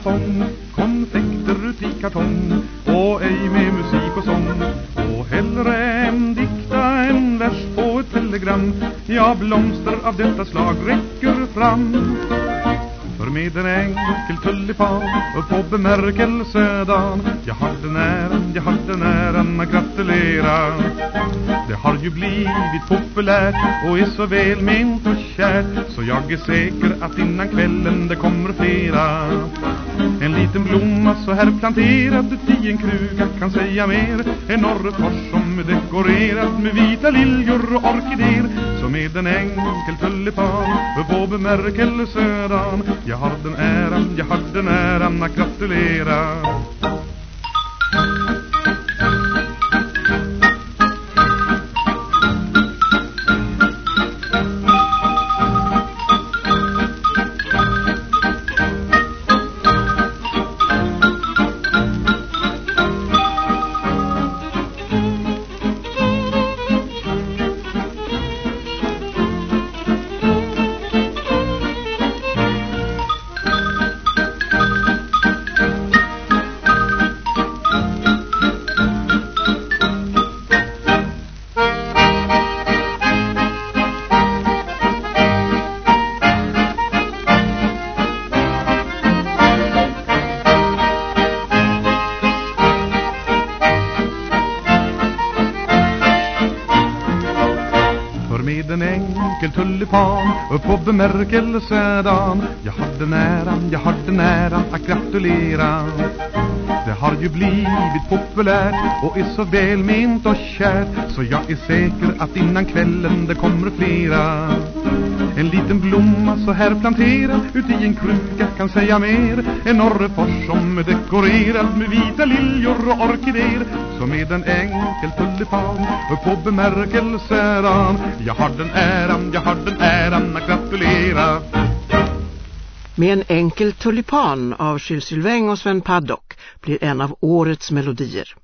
sång. Konfekter ut i kartong Och ej med musik och sång. Och hellre en dikta en vers på ett telegram. Ja, blomster av detta slag räcker fram. För med en enkel tulipan på bemärkelsedan Jag har den äran, jag har den äran att gratulera det har ju blivit populärt och är så väl ment och kärt Så jag är säker att innan kvällen det kommer flera. En liten blomma så här planterad i en kruka kan säga mer En norrfors som är dekorerad med vita liljor och orkidéer Så med en enkel tulipan på bemärkelsedan Jag har den äran, jag har den äran att gratulera. För med en enkel tulipan upp på bemärkelsedan. Jag har den äran, jag har den äran att gratulera. Det har ju blivit populärt och är så välment och kärt Så jag är säker att innan kvällen det kommer flera. En liten blomma så här planterad ut i en kruka kan säga mer. En Orrefors som är dekorerad med vita liljor och orkidéer Som med en enkel tulipan på bemärkelsedan. Jag har den äran, jag har den äran att gratulera Med en enkel tulipan av Gilles Sylvain och Sven Paddock blir en av årets melodier.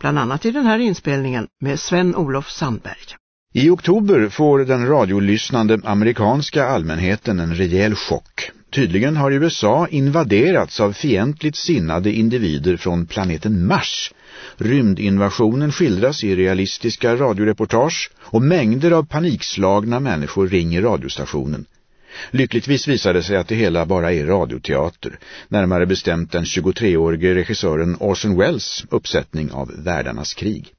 Bland annat i den här inspelningen med Sven-Olof Sandberg. I oktober får den radiolyssnande amerikanska allmänheten en rejäl chock. Tydligen har USA invaderats av fientligt sinnade individer från planeten Mars. Rymdinvasionen skildras i realistiska radioreportage och mängder av panikslagna människor ringer radiostationen. Lyckligtvis visar det sig att det hela bara är radioteater, närmare bestämt den 23-årige regissören Orson Welles uppsättning av Världarnas krig.